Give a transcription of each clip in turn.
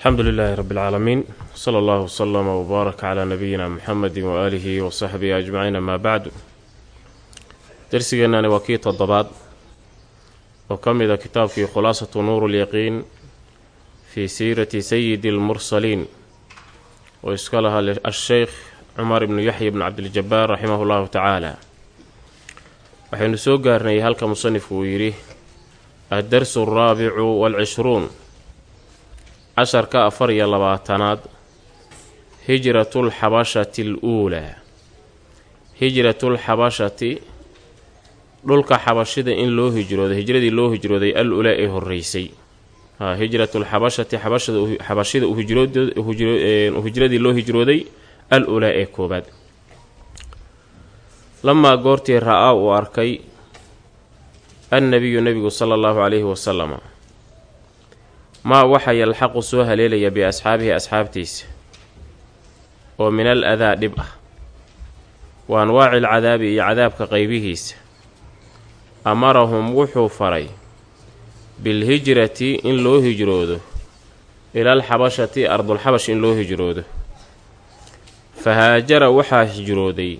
alxamdu lilaahi rabbi اlcaalamiin sala allahu wslama wbaaraka calaa nabiyina muxamedi waaalihi wa saxbihi ajmaciin amaa bacdu darsigeennani waa kii toddobaad oo ka mid a kitaabkii khulaasatu nuur lyaqiin fii siirati sayidi اlmursaliin oo iska lahaa asheykh cumar ibnu yaxya bnu cabdiljabaar raximah llahu tacaala. Waxaynu soo gaarnay halka musanifku uu yidhi addarsu alraabicu waalcishruun casharka afar iyo labaatanaad hijratulxabashati aluulaa hijratulxabashati dhulka xabashida in loo hijrooday hijradii loo hijrooday al ulaa ee horeysay ha hijratulxabashati xabashida hijradii loo hijrooday al ulaa ee koobaad lamaa goortii ra'aa uu arkay annabiyu nebigu sala allahu calayhi wasalama maa waxa yalxaqu soo haleelaya biasxaabihi asxaabtiisa oo min al adaa dhib ah. Wa anwaaci alcadaabi iyo cadaabka qaybihiisa. Amarahum wuxuu faray bilhijrati in loo hijroodo ilal xabashati ardulxabash in loo hijroodo. Fahaajara waxaa hijrooday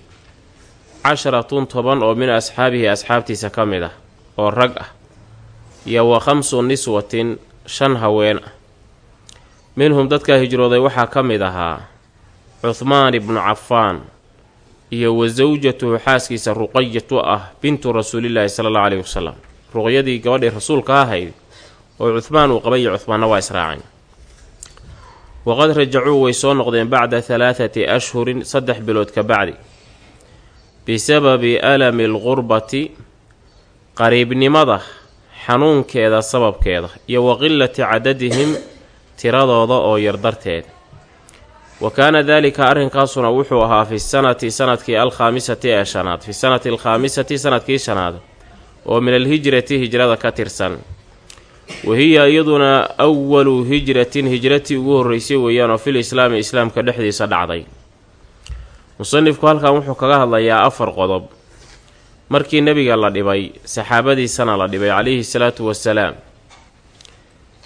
casharatun toban oo min asxaabihi asxaabtiisa ka mid ah oo rag ah iyo wa khamsu niswatin shan haween. Ah minhum dadkaa hijrooday waxaa ka mid ahaa cuhmaan ibnu cafaan iyo wa sawjatuhu xaaskiisa ruqayatu ah bintu rasuulillaahi sala allahu caleyhi wasalam ruqyadii gabadhii rasuulka ahayd oo cuhmaan uu qabay iyo cuhmaanna waa israaceen waqad rajacuu way soo noqdeen bacda halaathati ashhurin saddex bilood ka bacdi. Bisababi alami alqurbati qariibnimada xanuunkeeda sababkeeda iyo wa qilati cadadihim tiradooda oo yar darteed. Wa kaana daalika arrinkaasuna wuxuu ahaa fi sanati sannadkii alkhaamisati ee shanaad fi sanati alkhaamisati sannadkii shanaad oo min alhijrati hijrada ka tirsan. Wa hiya iyaduna awalu hijratin hijratii ugu horreysay weeyaan oo fil islaami islaamka dhexdiisa dhacday. Musanifku halkan wuxuu kaga hadlayaa afar qodob markii nebiga la dhibay saxaabadiisana la dhibay calayhi salaatu wasalaam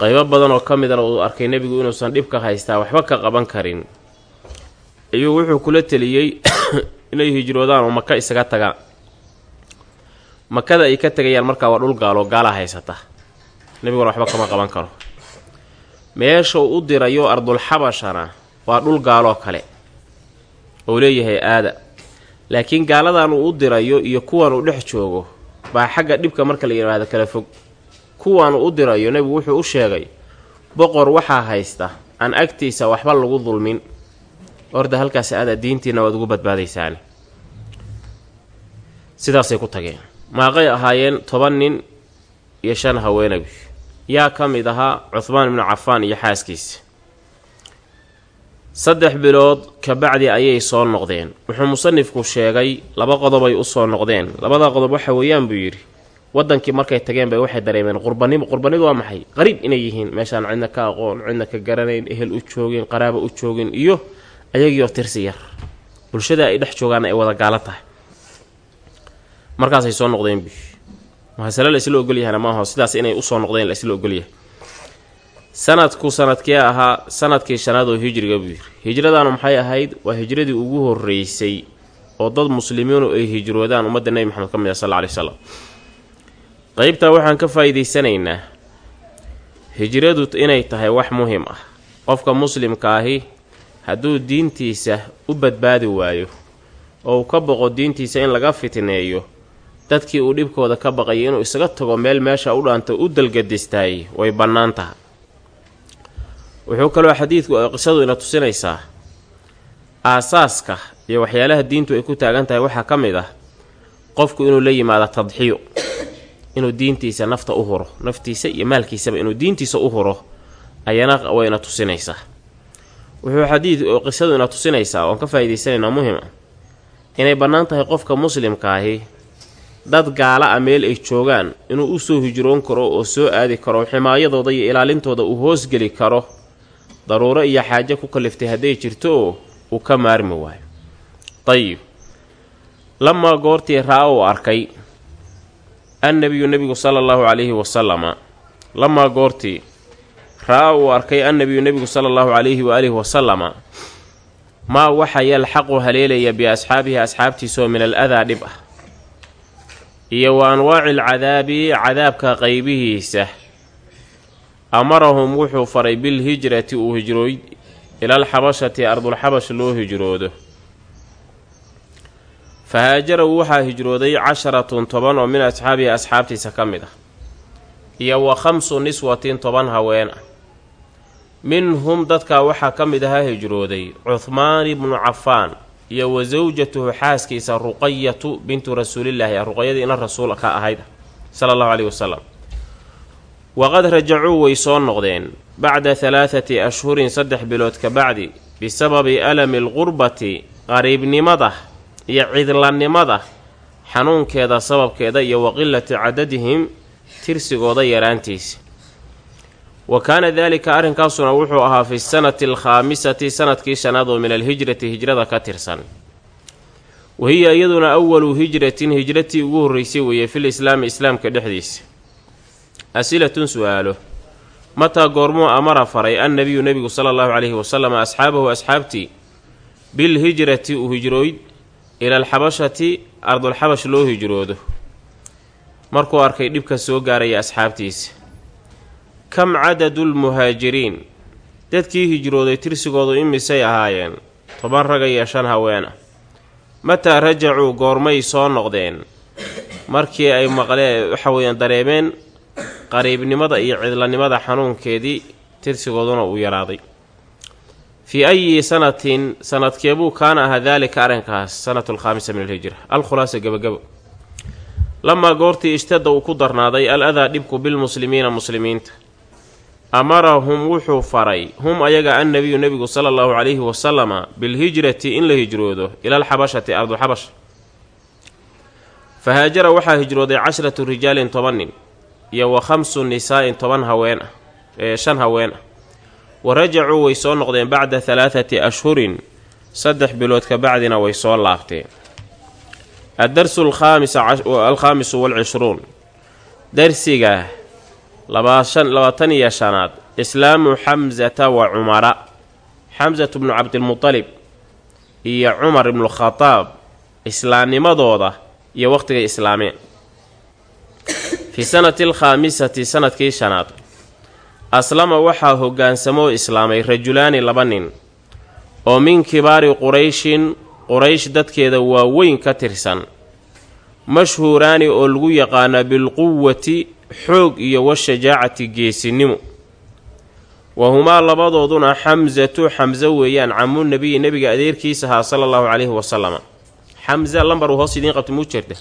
qaybo badan oo ka midana uu arkay nebigu inuusan dhibka haystaa waxba ka qaban karin. Ayuu wuxuu kula teliyey inay hijroodaan oo maka isaga tagaan makada ay ka tegayaan markaa waa dhul gaalo gaala haysata. Nebiguna waxba kama qaban karo. Meesha uu u dirayo ardulxabashana waa dhul gaaloo kale. Ou leeyahay aada laakiin gaaladan uu u dirayo iyo kuwan uu dhex joogo baa xagga dhibka marka la yidhaahdo kala fog. Kuwan u dirayo nebigu wuxuu u sheegay boqor waxaa haysta aan agtiisa waxba lagu dulmin. Orda halkaas aada diintiina waad ugu badbaadaysaani. Sidaasay ku tageen. Maaqay ahaayeen toban nin iyo shan haweenabi yaa ka mid ahaa cuhmaan ibnu cafaan iyo xaaskiisa saddex bilood ka bacdi ayay soo noqdeen. Wuxuu musanifku sheegay laba qodobay u soo noqdeen. Labada qodob waxa weeyaan buu yidhi wadankii markay tageen bay waxay dareemeen qurbanimo qurbanidu waa maxay? Qariib inay yihiin. Meeshaan cidna ka aqoon cidna ka garanayn ehel u joogin qaraaba u joogin iyo ayagiioo tirsi yar. Bulshada ay dhex joogaanna ay wada gaalo tahay. Markaasay soo noqdeen bu mahasale la isla ogolyahana maaho sidaas inay u soo noqdeen la isla ogolyahay sanadku sanadkee ahaa sannadkii shanaad oo hijriga buu yidhi. Hijradanu maxay ahayd? Waa hijradii ugu horreysay oo dad muslimiinu ay hijroodaan ummadda nebi maxamed ka mid ah sal alay slam qeybtaa waxaan ka faa'iidaysanaynaa hijradu inay tahay wax muhiim ah. Qofka muslimka ahi hadduu diintiisa u badbaadi waayo oo uu ka boqo diintiisa in laga fitneeyo dadkii uu dhibkooda ka baqayay inuu isaga tago meel meesha u dhaanto u dalgadistaayey way bannaan taha wuxuu kaloo xadiidku qisadu ina tusinaysaa. Aasaaska iyo waxyaalaha diintu ay ku taagan tahay waxaa ka mid ah qofku inuu la yimaado tadxiyo inuu diintiisa nafta u huro naftiisa iyo maalkiisaba inuu diintiisa u huro ayana wayna tusinaysaa. Wuxuu xadiid qisadu ina tusinaysaa oon ka faa'idaysanaynaa muhiim ah inay bannaan tahay qofka muslimkaahi dad gaala a meel ay joogaan inuu u soo hijroon karo oo soo aadi karo ximaayadooda iyo ilaalintooda uu hoosgeli karo daruuro iyo xaajo ku kaliftay hadday jirto oo uu ka maarmi waayo. Dayib lamaa goortii raa uu arkay annabiyu nebigu sala allahu calayhi wasalama lamaa goortii ra'a uu arkay annabiyu nebigu sala allahu calayhi waaalihi wasalama maa waxa yalxaqu haleelaya biasxaabihi asxaabtiisoo min al adaa dhib ah. Iyo wa anwaaci alcadaabi cadaabka qaybihiisa amarahum wuxuu faray bilhijrati uu hijrooy ilalxabashati ardulxabash loo hijroodo fahaajarahu waxaa hijrooday casharatun toban oo min asxaabihi asxaabtiisa ka mid ah iyo wa khamsu niswatin toban haween ah minhum dadkaa waxaa ka mid ahaa hijrooday cuhmaan ibnu cafaan iyo wa sawjatuhu xaaskiisa ruqayatu bintu rasuulillaahi ruqayadii ina rasuul ka ahayd sala allahu caleyhi wasalam waqad rajacuu way soo noqdeen bacda halaathati ashhurin saddex bilood ka bacdi bisababi alami alqurbati qariibnimada iyo cidlanimada xanuunkeeda sababkeeda iyo waqilati cadadihim tirsigooda yaraantiisa wa kaana daalika arrinkaasuna wuxuu ahaa fi sanati alkhaamisati sannadkii shanaad oo min alhijrati hijrada ka tirsan wa hiya iyaduna awalu hijratin hijratii ugu horreysay weeye fil islaami islaamka dhexdiisa asilatun su'aalo. Mataa goormuu amara faray annabiyu nebigu sala allahu calayhi wasalam asxaabahu asxaabtii? Bilhijrati u hijrooyd ila alxabashati ardulxabash loo hijroodo. Markuu arkay dhibka soo gaaraya asxaabtiisa kam cadadu lmuhaajiriin dadkii hijrooday tirsigoodu imisay ahaayeen. Toban raga iyo shan haweena mataa rajacuu goormay soo noqdeen? Markii ay maqleen waxa weeyaan dareemeen qariibnimada iyo cidlanimada xanuunkeedii tirsigooduna uu yaraaday. Fii ayi sanatin sanadkeebuu kaana ahaa daalika arrinkaas sanatu alkhaamisa min alhijra alkhulaasa gebagabo lamaa goortii ishtada uu ku darnaaday al adaa dhibku bilmuslimiina muslimiinta. Amarahum wuxuu faray hum ayaga annabiyu nebigu sala allahu calayhi wasalama bilhijrati in la hijroodo ilalxabashati ardulxabash fahaajara waxaa hijrooday cashratu rijaalin toban nin iyo wa khamsu nisaa'in toban haween ah ee shan haween. Ah wa rajacuu way soo noqdeen bacda halaathati ashhurin saddex bilood ka bacdina way soo laabteen addarsu alkhaamisu walcishruun. Darsiga labaatan iyo shanaad islaamu xamsata wa cumara xamsatu bnu cabdilmutalib iyo cumar ibnukhadaab islaamnimadooda iyo waqhtigay islaameen fii sanati alkhaamisati sannadkii shanaad. Aslama waxaa hoggaansamoo islaamay rajulaani laba nin oo min kibaari qurayshin quraysh dadkeeda waaweyn ka tirsan mashhuuraani oo lagu yaqaana bilquwati xoog iyo washajaacati geesinimo. Wa humaa labadooduna xamsatu xamse weeyaan camu nebiyi nebiga adeerkiisa ahaa sala allahu calayhi wasalama xamse lambar uu hoos idiin qabta muu jeerta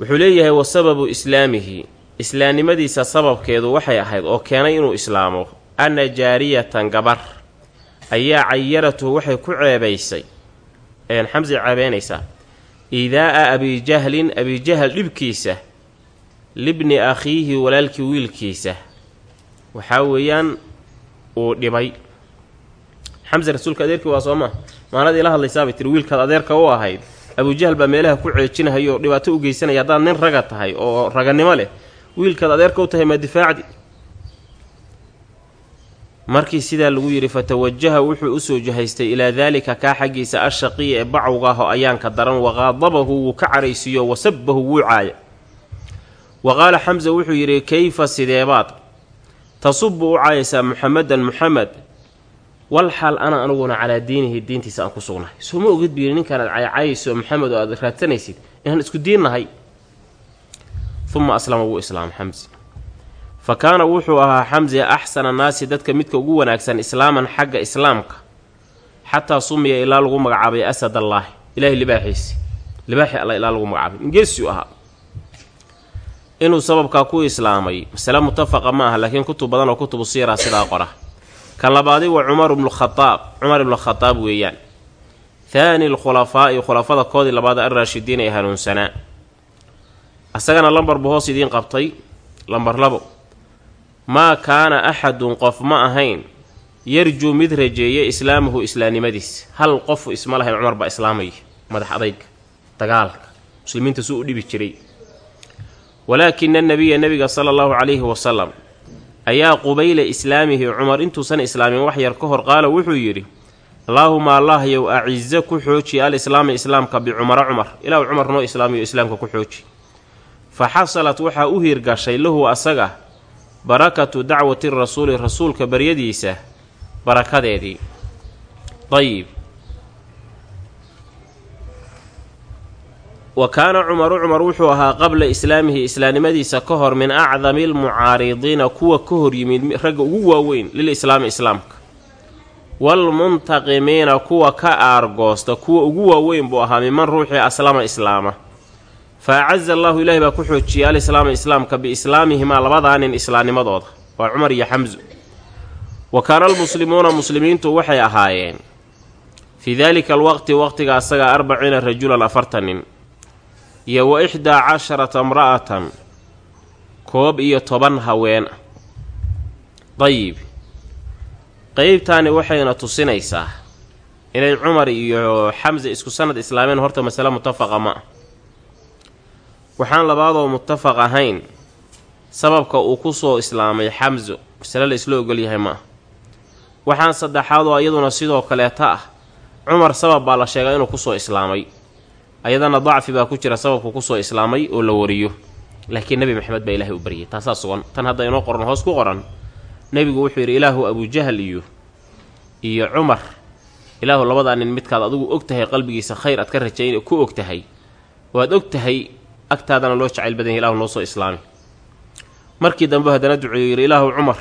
wuxuu leeyahay wa sababu islaamihi. Islaamnimadiisa sababkeedu waxay ahayd oo keenay inuu islaamo. Anna jaariyatan gabar. Ayaa cayaratuhu waxay ku ceebaysay. Xamse ceebeynaysaa iidaa'a abijahlin abijahal dhibkiisa. Libni akhiihi walaalkii wiilkiisa. Waxaa weeyaan uu dhibay. Xamse rasuulka adeerkii waa soo maa maalad ila hadlaysaabay tiri wiilkaad adeerka u ahayd abujahal baa meelaha ku ceejinahay oo dhibaato u geysanaya haddaad nin raga tahay oo raganimo leh wiilkaad adeerka u tahay maa difaacdi? Markii sidaa lagu yidhi fatawajaha wuxuu u soo jahaystay ilaa daalika kaa xaggiisa ashaqiya ee bacowga ah oo ayaanka daran waqaadabahu wuu ka caraysiiyo wasabahu wuu caaya. Wa qaala xamse wuxuu yidhi kayfa sideebaad? Tasubu u caayaysaa muxamedan muxamed wal xaal ana aniguna calaa diinihi diintiisa aan ku sugnahay. Soo ma ogid buyidhi ninkaanaad caycaayayso maxamed oo aad raadsanaysid inaan isku diinnahay uma aslama wuu islaama xamse. Fa kaana wuxuu ahaa xamse axsana naasi dadka midka ugu wanaagsan islaaman xagga islaamka. Xataa sumiya ilaa lagu magacaabay asad allaahi ilaahay libaaxiisi. Libaaxi alla ilaa lagu magacaabay. Ingeesiu ahaa. Inuu sababkaa ku islaamay masale mutafaqa ma aha laakiin kutub badan oo kutubu siiraa sidaa qora kan labaadi waa cumar ibnukhadaab cumar ibnukhadaab weeyaan. Thaani lkhulafaa'i khulafada koodii labaad alraashidiin ee hanuunsanaa asagana lambar buu hoos idiin qabtay lambar labo. Maa kaana axadun qof ma ahayn yarjuu mid rajeeya islaamahu islaamnimadiis hal qofu isma lahayn cumar baa islaamaya madax adayga dagaalka. Muslimiinta suu u dhibi jiray. Walaakina nabiya nebiga sala allahu calayhi wasalam ayaa qubayla islaamihi cumar intuusan islaamin. Wax yar ka hor qaala wuxuu yidhi allaahuma allahyow acize ku xooji alislaama islaamka bicumara cumar ilaahu cumar noo islaamiyo islaamka ku xooji. Fa xasalat waxaa u hiirgashay lahu asaga barakatu dacwati rasuuli rasuulka baryadiisa barakadeedii. Ayib wa kaana cumaru cumar wuxuu ahaa qabla islaamihi islaamnimadiisa ka hor min acdami almucaaridiina kuwa ka hor yimid ragga ugu waaweyn lilislaami islaamka. Waalmuntaqimiina kuwa ka aargoosta kuwa ugu waaweyn buu ahaa miman ruuxii aslama islaama. Fa acaza allaahu ilaahi baa ku xoojiyay alislaama islaamka biislaamihimaa labadaa nin islaamnimadooda waa cumar iyo xamsu wa kaana almuslimuuna muslimiintu waxay ahaayeen. Fii daalika alwaqti waqtiga asagaa arbaciina rajulan afartan nin iyo wa ixdaa casharata imra'atan koob iyo toban haween. Dayib qeybtaani waxayna tusinaysaa inay cumar iyo xamse isku sanad islaameen horta masale mutafaqa ma waxaan labaadoo mutafaq ahayn sababka uu ku soo islaamay xamso masale la isla ogolyahay ma. Ah waxaan saddexaadoo iyaduna sidoo kaleeta ah cumar sabab baa la sheegaa inuu ku soo islaamay ayadana dacfi baa ku jira sababku ku soo islaamay oo la wariyo. Laakiin nebi maxamed baa ilaahay u baryay taasaa sugan. Tan hadda inoo qoran hoos ku qoran. Nebigu wuxuu yidhi ilaahu abujahal iyo iyo cumar ilaahu labadaa nin midkaad adigu og tahay qalbigiisa khayr aad ka rajayn ku og tahay. Waad og tahay agtaadana loo jacayl badan ilahu noo soo islaami. Markii dambe haddana duceeyo yidhi ilaahu cumar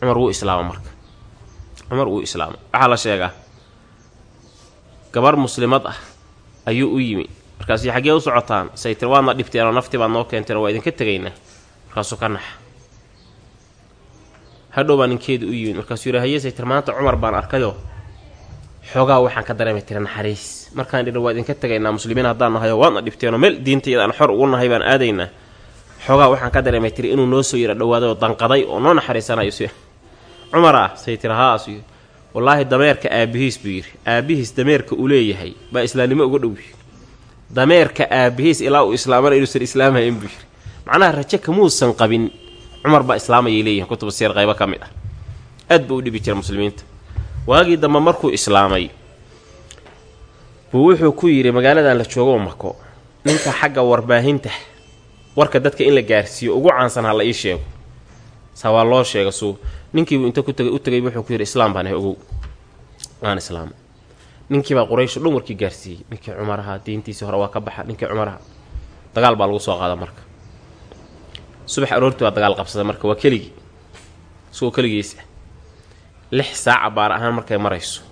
cumar wuu islaama marka. Cumar wuu islaamay waxaa la sheegaa gabar muslimad ah ayuu u yimi. Markaasuu xaggee u socotaan say tir waadna dhibteenoo nafti baad noo keenteen waa idinka tegaynaa. Markaasuu ka naxa hadhow baa ninkeedu u yimid markaasuu yidhi haye say tir maanta cumar baan arkayoo. Xoogaa waxaan ka dareemay tira naxariis. Markaan dhidhan waa idinka tegaynaa muslimiin haddaan nahayoo waadna dhibteenoo meel diintayada aan xor ugu nahay baan aadaynaa. Xoogaa waxaan ka dareemay tiri inuu noo soo yara dhowaaday oo danqaday oo noo naxariisanayo si cumar ah say haasuu yidhi wallaahi dameerka aabbihiis buu yidhi. Aabbihiis dameerka uu leeyahay baa islaamnimo uga dhow dameerka aabbihiis ilaa uu islaamana inuusan islaamayn buu yidhi. Macnaha raje kamuusan qabin cumar baa islaamayay leeyihiin kutuba siir qaybo ka mid ah. Aad buu u dhibi jira muslimiinta. Waagii dambe markuu islaamay buu wuxuu ku yidhi magaaladan la joogo mako ninka xagga warbaahinta warka dadka in la gaarsiiyo ugu caansan ha la ii sheego. Saa waa loo sheega suu ninkiibuu inta u tagay wuxuu ku yidhi islaam baan ahay ogow. Waan islaama ninkiibaa quraysho dhan warkii gaarsiiyey. Ninkii cumaraha diintiisii hore waa ka baxa. Ninkii cumaraha dagaal baa lagu soo qaada marka. Subax aroortii baa dagaal qabsada marka waa keligii. Isagoo keligiis ah. Lix saaca baar ahaan markay marayso.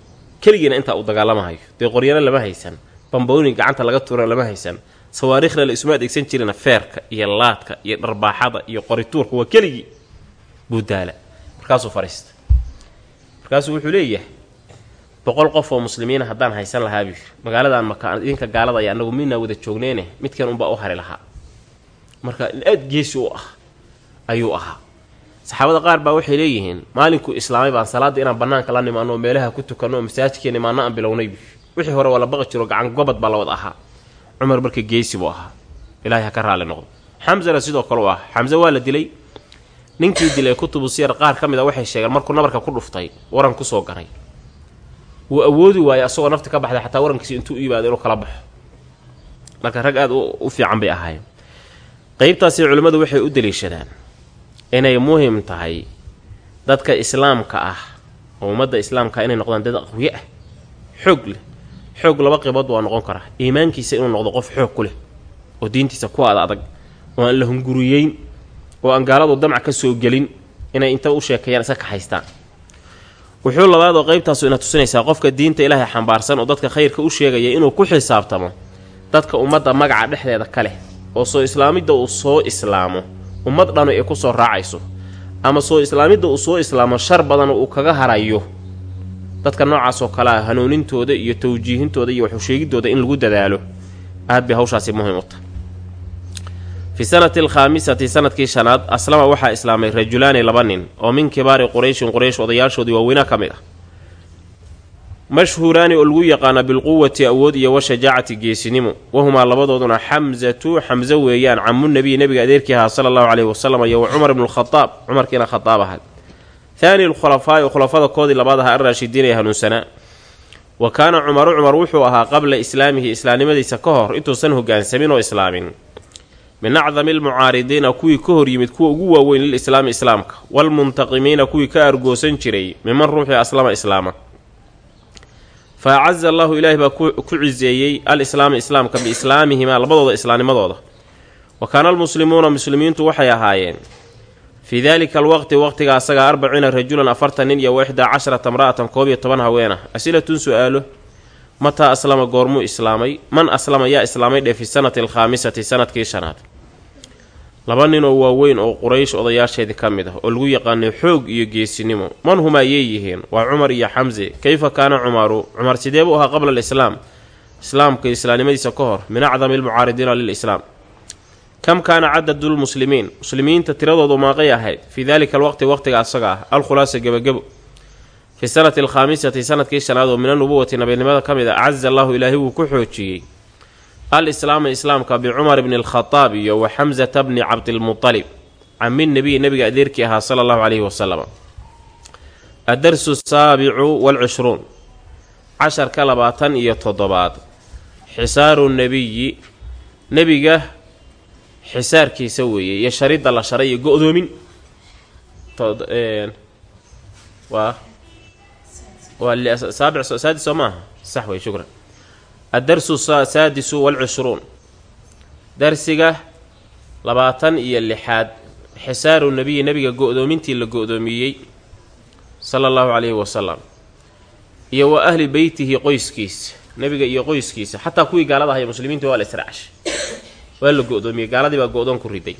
Keligiina intaa uu dagaalamahayo dee qoryana lama haysan. Bamboonin gacanta laga tuura lama haysan. Sawaariikhna la isuma adeegsan jirina feerka iyo laadka iyo dharbaaxada iyo qorituurka. Waa keligii. Buu daala markaasuu fadhiista markaasuu wuxuu leeyahay boqol qof oo muslimiina haddaan haysan lahaa buu yiri magaaladan maka idinka gaalada aya annagu midnaa wada joogneene midkan unbaa u hari lahaa. Marka aad geesi u ah ayuu ahaa. Saxaabada qaar baa waxay leeyihiin maalinkuu islaamay baan salaadda inaan bannaanka la nimaano oo meelaha ku tukanno oo masaajidkii nimaano aan bilownay buu wixii hore waa la baqi jiro gacan gobad baa la wad ahaa. Cumar marka geesi buu ahaa. Ilaahay ha ka raali noqdo. Xamsana sidoo kale u ah. Xamse waa la dilay ninkii dilay kutubu siyar qaar ka mid a waxay sheegeen markuu nabarka ku dhuftay waran ku soo ganay wuu awoodi waayey asagoo nafti ka baxday xataa warankiisi intuu u yimaado inuu kala baxo. Marka rag aada u fiican bay ahaayeen. Qeybtaasi culimmadu waxay u daliishadaan inay muhiim tahay dadka islaamka ah oo ummadda islaamka inay noqdaan dad aqwiye ah xoog leh. Xoog laba qeybood waa noqon karaa iimaankiisa inuu noqdo qof xoog ku leh oo diintiisa ku ada adag oo aan la hunguriyeyn oo aan gaaladu damac ka soo gelin inay inta u sheekeeyaan iska kaxaystaan wuxuu labaad oo qeybtaasu ina tusinaysaa qofka diinta ilaahay xambaarsan oo dadka khayrka u sheegaya inuu ku xisaabtamo dadka ummadda magaca dhexdeeda ka leh oo soo islaamidda uu soo islaamo ummad dhanu ay ku soo raacayso ama soo islaamidda uu soo islaamo shar badan uu kaga harayo. Dadka noocaas oo kale ah hanuunintooda iyo tawjiihintooda iyo waxusheegidooda in lagu dadaalo. Aad bay hawshaasi muhiim u tahay fi sanati alkhaamisati sannadkii shanaad aslama waxaa islaamay rajulaani laba nin oo min kibaari qurayshin quraysh odayaashoodii waaweynaa ka mid ah. Mashhuuraani oo lagu yaqaana bilquwati awood iyo washajaacati geesinimo. Wahumaa labadooduna xamsatu xamse weeyaan camu nebiy nebiga adeerkii ahaa sala allahu caleyhi wasalam iyo wa cumar ibnu lkhadaab cumarkiina khadaab ahaa. Thaani lkhulafaa'i oo khulafada koodii labaad ahaa arraashidiin ee hanuunsanaa. Wa kaana cumaru cumar wuxuu ahaa qabla islaamihi islaamnimadiisa ka hor intuusan hogaansamin oo islaamin min acdami almucaaridiina kuwii ka hor yimid kuwa ugu waaweyn lilislaami islaamka waalmuntaqimiina kuwii ka argoosan jiray miman ruuxii aslama islaama. Fa acaza allahu ilaahi baa ku ciseeyey alislaama islaamka biislaamihimaa labadooda islaamnimadooda wa kaana almuslimuuna muslimiintu waxay ahaayeen fii daalika alwaqti waqtiga asagaa arbaciina rajulan afartan nin iyo wa ixdaa casharata imra'atan koob iyo toban haweenah. Asilatun su'aalo mataa aslama goormuu islaamay? Man aslama yaa islaamay dhee fi sanati alkhaamisati sannadkii shanaad laba nin oo waaweyn oo quraysh odayaasheedii ka mid ah oo lagu yaqaanay xoog iyo geesinimo man huma ayay yihiin? Waa cumar iyo xamse. Kayfa kaana cumaru? Cumar sidee buu ahaa qabla alislaam? Islaamka islaamnimadiisa ka hor min acdami almucaaridiina lilislaam. Kam kaana cadadulmuslimiin muslimiinta tiradoodu maaqay ahayd. Fii dalika alwaqti waqtiga asaga ah alkhulaasa gebagebo. Fi sanati alkhaamisati sannadkii shanaad oo min anubuwati nabinimada ka mid a acaza allahu ilaahi wuu ku xoojiyey al islaama islaamka bicumar bni alkhadaab iyo wa xamsata bni cabdilmutalib cami nebiy nebiga adeerkii ahaa sala allahu caleyhi wasalam adarsu saabicu walcishruun casharka labaatan iyo toddobaad. Xisaaru nebiyi nebiga xisaarkiisa weeye iyo sharidda la sharay iyo go-doomin. Waa waa saabic saadis soo maaha? Sax wey shukran addarsu saadisu walcishruun darsiga labaatan iyo lixaad xisaaru nebiyi nebiga go-doomintii la go-doomiyey sala allahu calayhi wasalam iyo wa ahli beytihi qoyskiisa nebiga iyo qoyskiisa xataa kuwii gaalada ahaya muslimiinta waa la israacshay waa la go-doomiyey gaaladii baa go-doon ku riday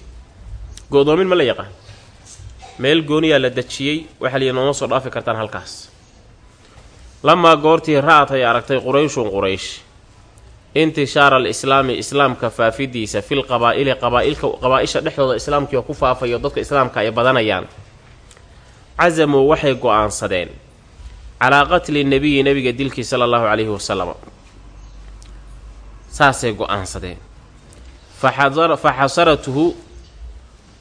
go-doomin ma la yaqaan meel gooniyaa la dejiyey waxaa liyi nooma soo dhaafi kartaan halkaas lamaa goortii ra'ad ay aragtay qurayshun quraysh intishaara alislaami islaamka faafidiisa fil qabaa'ili qabaailka qabaa-isha dhexdooda islaamkii oo ku faafayo dadka islaamka ay badanayaan. Casamuu waxay go'aansadeen calaa qatli nebiyi nebiga dilkii sala allahu calayhi wasalam saasay go'aansadeen. Fa xasaratuhu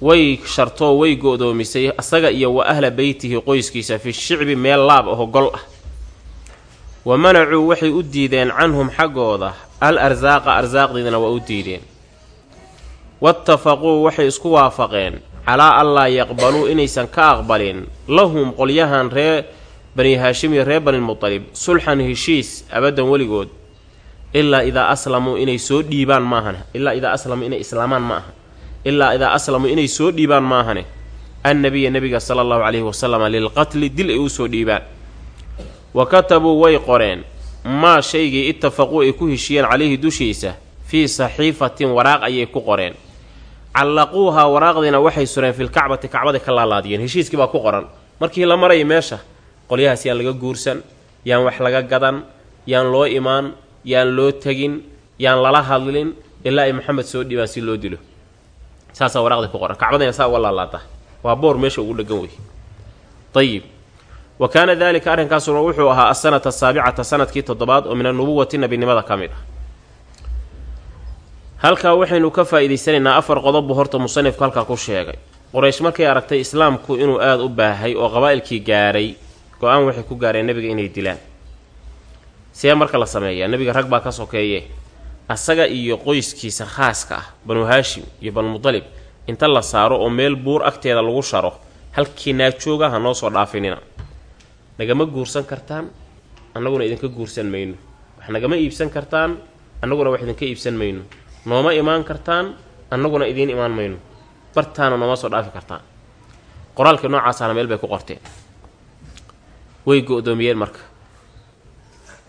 way shartoo way go-doomisay asaga iyo wa ahla beytihi qoyskiisa fi shicbi meel laab aho gol ah wa manacuu waxay u diideen canhum xaggooda al arsaaqa arsaaqdiidana waa u diideen. Waatafaquu waxay isku waafaqeen calaa allaa yaqbaluu inaysan ka aqbalin lahum qolyahan ree bani haashim iyo reer banilmutalib sulxan heshiis abaddan weligood ilaa idaa aslamuu inay soo dhiibaan maahane ilaa idaa aslamuu inay islaamaan ma aha ilaa idaa aslamuu inay soo dhiibaan maahane annabiya nebiga sala allahu calayhi wasalama lilqatli dil ay u soo dhiibaan wa katabuu way qoreen. Maa shaygii itafaquu ay ku heshiyeen calayhi dushiisa fii saxiifatin waraaq ayay ku qoreen. Callaquuhaa waraaqdiina waxay sureen filkacbati kacbaday ka laalaadiyeen. Heshiiskii baa ku qoran. Markii la marayay meesha qolyahaas yaan laga guursan yaan wax laga gadan yaan loo imaan yaan loo tegin yaan lala hadlin ilaa ay maxamed soo dhiibaan si loo dilo. Saasaa waraaqdii ku qoran. Kacbadayna saa uga laalaada waa boor meesha ugu dhegan wey ayib wa kaana daalika arrinkaasuna wuxuu ahaa asanata asaabicata sannadkii toddobaad oo min anubuwati nebinimada ka mid ah. Halkaa waxaynu ka faa'iidaysanaynaa afar qodob horta musanifku halkaa ku sheegay. Quraysh markay aragtay islaamku inuu aada u baahay oo qabaa'ilkii gaaray go'aan waxay ku gaareen nebiga inay dilaan. See marka la sameeyaa nebiga rag baa ka sokeeye asaga iyo qoyskiisa khaaska ah banu haashim iyo banumutalib inta la saaro oo meel buur agteeda lagu sharo halkii naajooga ha noo soo dhaafinina nagama guursan kartaan annaguna idinka guursan mayno. Wax nagama iibsan kartaan annaguna wax idinka iibsan mayno. Nooma imaan kartaan annaguna idiin imaan mayno. Bartaana nooma soo dhaafi kartaan. Qoraalkii noocaasana meel bay ku qorteen. Way go-doomiyeen marka.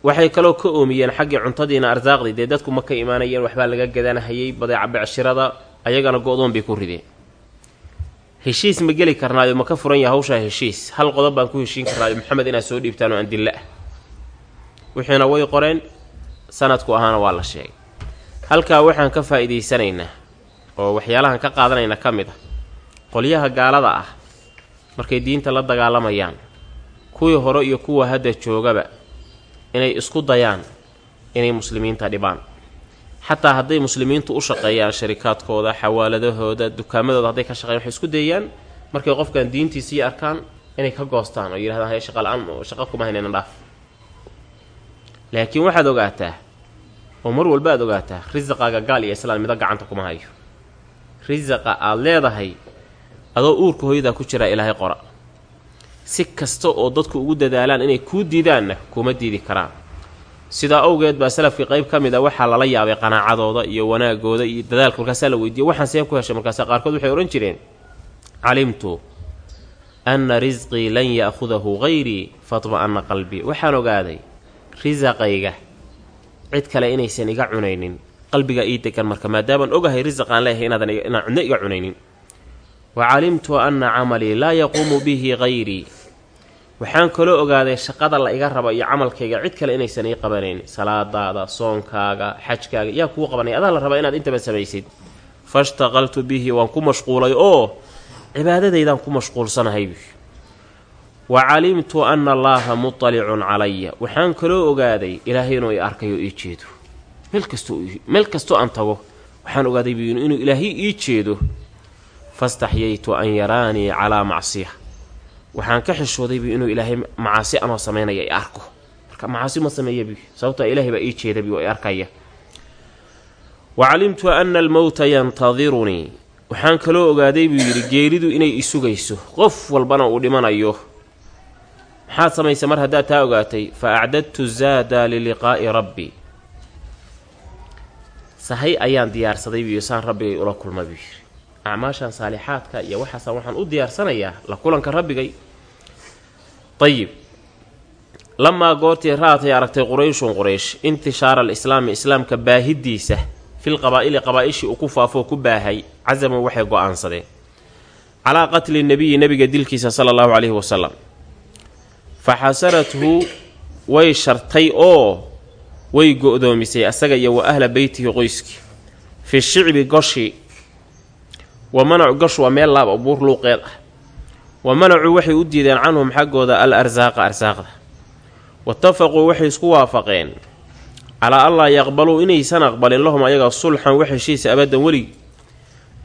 Waxay kaloo ka oomiyeen xaggii cuntadiina arsaaqdii dee dadku ma imaanayeen waxbaa laga gadanahayay badeeca becshirada ayagana go-doon bay ku rideen heshiis ma geli karnaayo ma ka furan yaha hawshaa heshiis. Hal qodob baan ku heshiin karnaayo maxamed inaad soo dhiibtaan oo aan dilla. Ah wixiina way qoreen sanadku ahaana waa la sheegay. Halkaa waxaan ka faa'iidaysanaynaa oo waxyaalahan ka qaadanayna ka mid ah qolyaha gaalada ah markay diinta la dagaalamayaan kuwii hore iyo kuwa hadda joogaba inay isku dayaan inay muslimiinta dhibaan xataa hadday muslimiintu u shaqeeyaan sharikaadkooda xawaaladahooda dukaamadooda hadday ka shaqeyan waxay isku dayayaan. Markay qofkan diintiisii arkaan inay ka goostaan oo yidhahdaan hay shaqa la'aan shaqa kuma haynayna dhaaf laakiin waxaad ogaataa oo mar walba aad ogaataa risaqaaga gaal iyo islaan mido gacanta kuma hayo. Risaqa aad leedahay adoo uurka hooyadaa ku jiraa ilaahay qora. Si kasta oo dadku ugu dadaalaan inay kuu diidaanna kuma diidi karaan sidaa awgeed baa salafkii qayb ka mid a waxaa lala yaabay qanaacadooda iyo wanaagooda iyo dadaalka markaasaa la weydiiyey. Waxaan see ku heshay markaasa qaarkood waxay odhan jireen calimtu anna risqii lan ya'khudahu hayrii fatma'anna qalbii. Waxaan ogaaday risaqayga cid kale inaysan iga cunaynin qalbigaa ii degan marka maadaamaan ogahay risaqaan leeyahay inaadan inaan cudno iga cunaynin. Wa calimtu anna camalii laa yaquumu bihi hayrii waxaan kaloo ogaaday shaqada la iga raba iyo camalkayga. Cid kale inaysan ii qabanayn salaadaada soonkaaga xajkaaga yaa kuu qabanay adaa la rabaa inaad intaba samaysid fashtaqaltu bihi waan ku mashquulay. Oo cibaadadaydaan ku mashquulsanahay. Wa calimtu anna allaaha mutalicun calaya. Waxaan kaloo ogaaday ilaahay inuu i arkayo ii jeedo. Meel kastoo aan tago waxaan ogaaday inuu ilaahay ii jeedo. Fastaxyaytu an yaraanii calaa macsiya waxaan ka xishooday inuu ilaahay macaasi anoo samaynaya i arko. Marka macaasi ma sameeyabi sababtaa ilaahay baa ii jeedabi oo i arkaya. Wa anna almowta yantadirunii waxaan kaloo ogaaday buu yidhi geeridu inay isugayso qof walbana uu dhimanayo. Maxaad samaysa mar haddaad taa ogaatay fa acdadtu zaada liliqaa'i rabbi. Sahay ayaan diyaarsaday buu saan rabbigay ula kulma buu yidhi. Acmaashan saalixaadka iyo waxaasaan waxaan u diyaarsanayaa la kulanka rabbigay ayib lamaa goortii raatay aragtay qurayshun quraysh intishaara alislaami islaamka baahidiisa fil qabaa'ili qabaa-ishii uu ku faafoo ku baahay casamuu waxay go'aansadeen. Calaa qatli nebiyi nebiga dilkiisa sala allahu caleyhi wasalam fa xasarathu way shartay oo way go-doomisay asaga iyo wa ahla beytihi qoyskii fi shicbi goshi wa manacu gosh waa meel laab buur luuqeed ah wa manacuu waxay u diideen canhum xaggooda al arsaaqa arsaaqda watafaquu waxay isku waafaqeen. Calaa allaa yaqbaluu inaysan aqbalin lahum ayaga sulxan wax heshiisa abaddan welig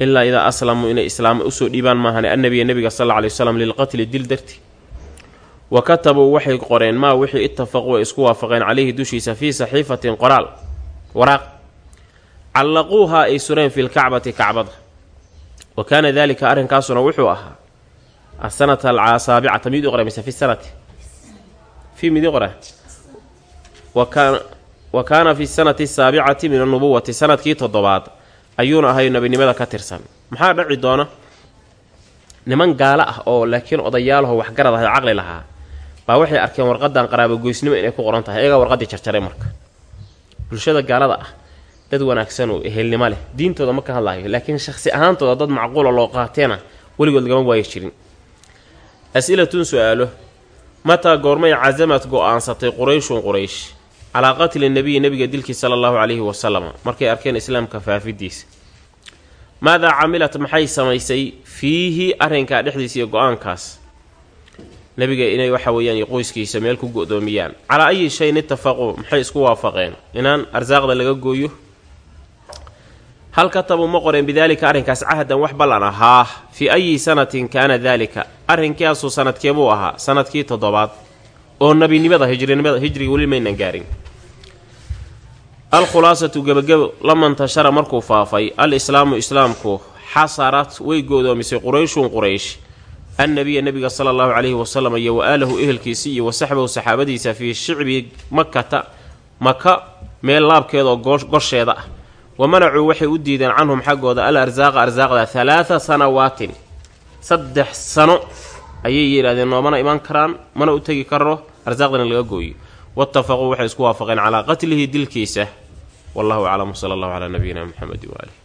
ilaa idaa aslamuu inay islaama u soo dhiibaan maahane annabiya nebiga sal alla alay waslam lilqatli dil darti. Wa katabuu waxay qoreen maa wixii itafaquu ay isku waafaqeen calayhi dushiisa fii saxiifatin qoraal waraaq. Callaquuhaa ay sureen fi lkacbati kacbada. Wa kaana daalika arrinkaasuna wuxuu ahaa asanata alcasaabicata mid u qora mise fi sanati fii midi qora wa kaana fi sanati asaabicati min annubuwati sannadkii toddobaad ayuuna ahay nebinimada ka tirsan maxaa dhaci doona niman gaalo ah oo laakiin odayaalaho waxgarad ahay caqli lahaa baa waxay arkeen warqadan qaraabogoysnimo inay ku qoran tahay iyagaa warqadii jarjaray marka bulshada gaalada ah dad wanaagsan oo ehelnimo leh diintooda ma ka hadlaayo laakiin shakhsi ahaantooda dad macquula loo qaateena weligood lagama waayi jirin as-ilatun su'aalo. Mataa goormay casamad go'aansatay qurayshun quraysh. Calaa qatli nebiyi nebiga dilkii sala allahu calayhi wasalam markay arkeen islaamka faafidiisa maadaa camilat maxay samaysay fiihi arrinkaa dhexdiisa iyo go'aankaas? Nebiga inay waxa weeyaan iyo qoyskiisa meel ku go-doomiyaan. Calaa ayi shayin itafaquu maxay isku waafaqeen? Inaan arsaaqda laga gooyo hal katabuu ma qoreen bidaalika arrinkaas cahdan wax ballan ahaa fii ayi sanatin kaana daalika arrinkaasuu sanadkeebuu ahaa sannadkii toddobaad. Oo nebinimada hijrinimada hijriga weli maynan gaarin. Alkhulaasatu gebagebo lama ntashara markuu faafay al islaamu islaamku xasarat way goodoomisay qurayshun quraysh. Annabiya nebiga sala allahu calayhi wasalam iyo wa aalahu ehelkiisi iyo wa saxbahu saxaabadiisa fii shicbi makata maka meel laabkeeda oo gosheeda ah wa manacuu waxay u diideen canhum xaggooda al arsaaqa arsaaqda halaata sanawaatin. Saddex sano ayay yidhahdeen noomana iman karaan mana u tegi karo arsaaqdana laga gooyo. Waatafaquu waxay isku waafaqeen calaa qatlihi dilkiisa. Wallahu aclam sala allahu calaa nabiyina muxamedi waaalih